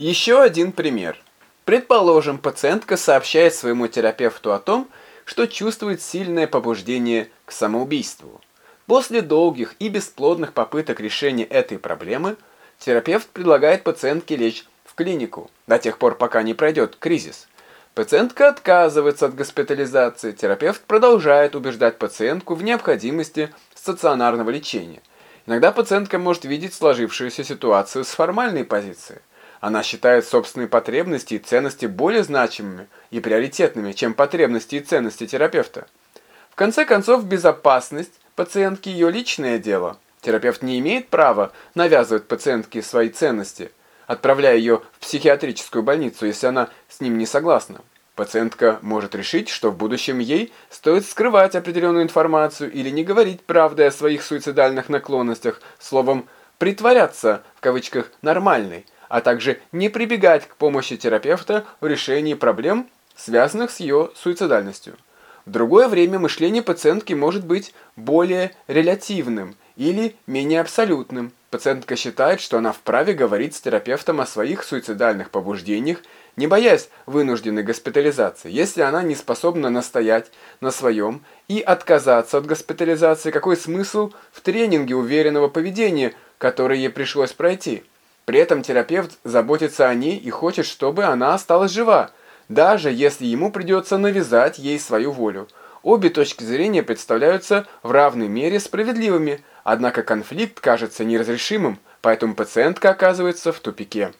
Еще один пример. Предположим, пациентка сообщает своему терапевту о том, что чувствует сильное побуждение к самоубийству. После долгих и бесплодных попыток решения этой проблемы, терапевт предлагает пациентке лечь в клинику до тех пор, пока не пройдет кризис. Пациентка отказывается от госпитализации, терапевт продолжает убеждать пациентку в необходимости стационарного лечения. Иногда пациентка может видеть сложившуюся ситуацию с формальной позиции. Она считает собственные потребности и ценности более значимыми и приоритетными, чем потребности и ценности терапевта. В конце концов, безопасность пациентки – ее личное дело. Терапевт не имеет права навязывать пациентке свои ценности, отправляя ее в психиатрическую больницу, если она с ним не согласна. Пациентка может решить, что в будущем ей стоит скрывать определенную информацию или не говорить правды о своих суицидальных наклонностях, словом, «притворяться» в кавычках «нормальной», а также не прибегать к помощи терапевта в решении проблем, связанных с ее суицидальностью. В другое время мышление пациентки может быть более релятивным или менее абсолютным. Пациентка считает, что она вправе говорить с терапевтом о своих суицидальных побуждениях, не боясь вынужденной госпитализации. Если она не способна настоять на своем и отказаться от госпитализации, какой смысл в тренинге уверенного поведения, который ей пришлось пройти? При этом терапевт заботится о ней и хочет, чтобы она осталась жива, даже если ему придется навязать ей свою волю. Обе точки зрения представляются в равной мере справедливыми, однако конфликт кажется неразрешимым, поэтому пациентка оказывается в тупике.